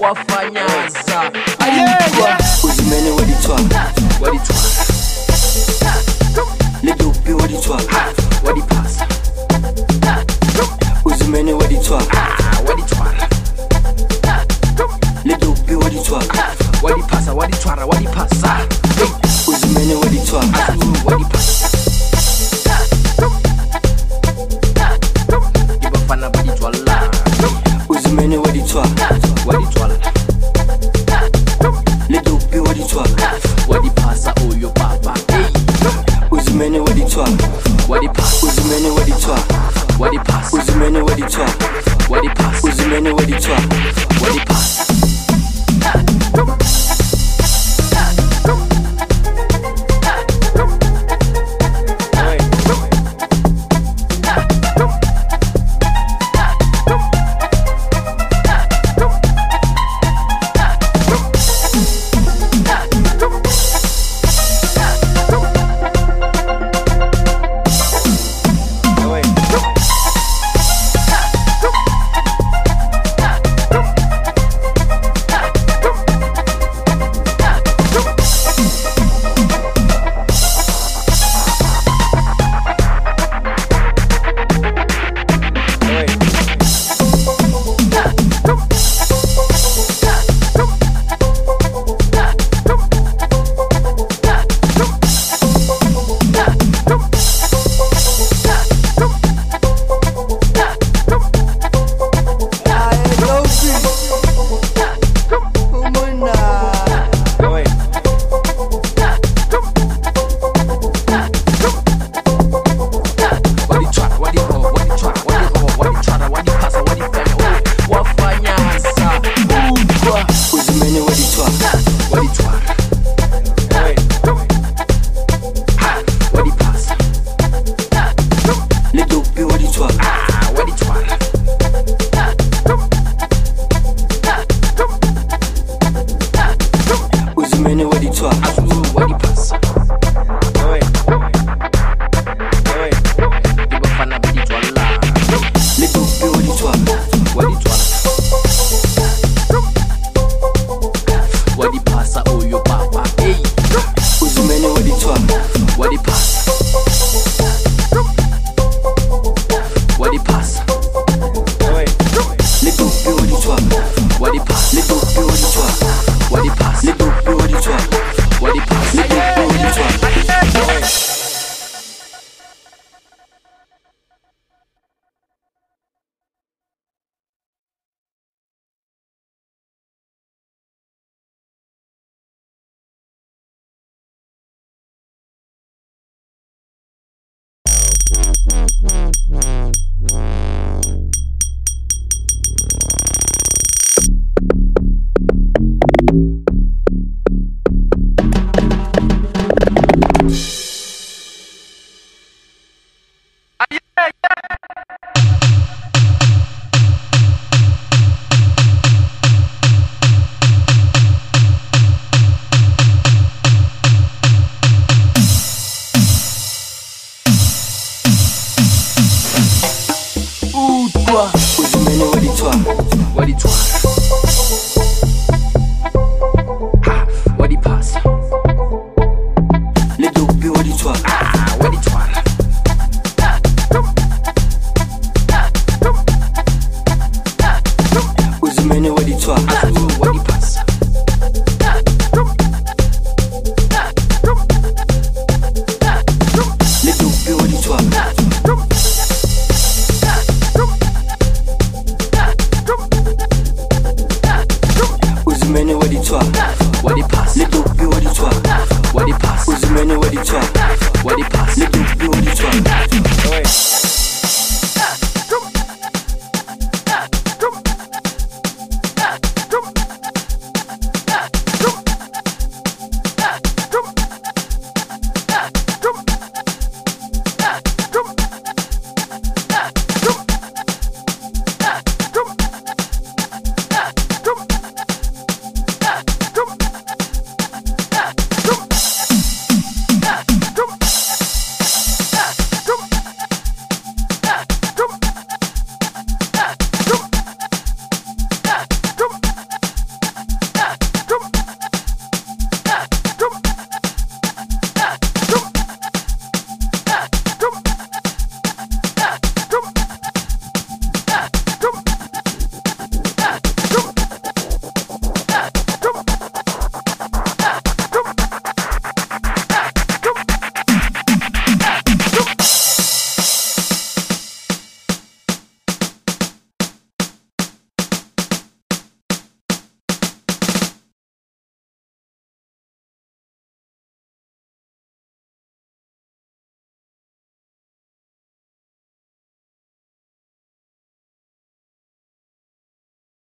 wafanya hasa uzimene waditwa waditwa lidope waditwa wadipasa uzimene waditwa waditwa lidope waditwa wadipasa waditwara wadipasa hey. 算我的盘 Wow, wow, wow. toi Osimene wadi-toi Wadi-toi Ha Wadi-pass Les dopés wadi-toi ah. Why wadi pass lidubi wadi Why wadi pass uzimene wadi Why wadi pass lidubi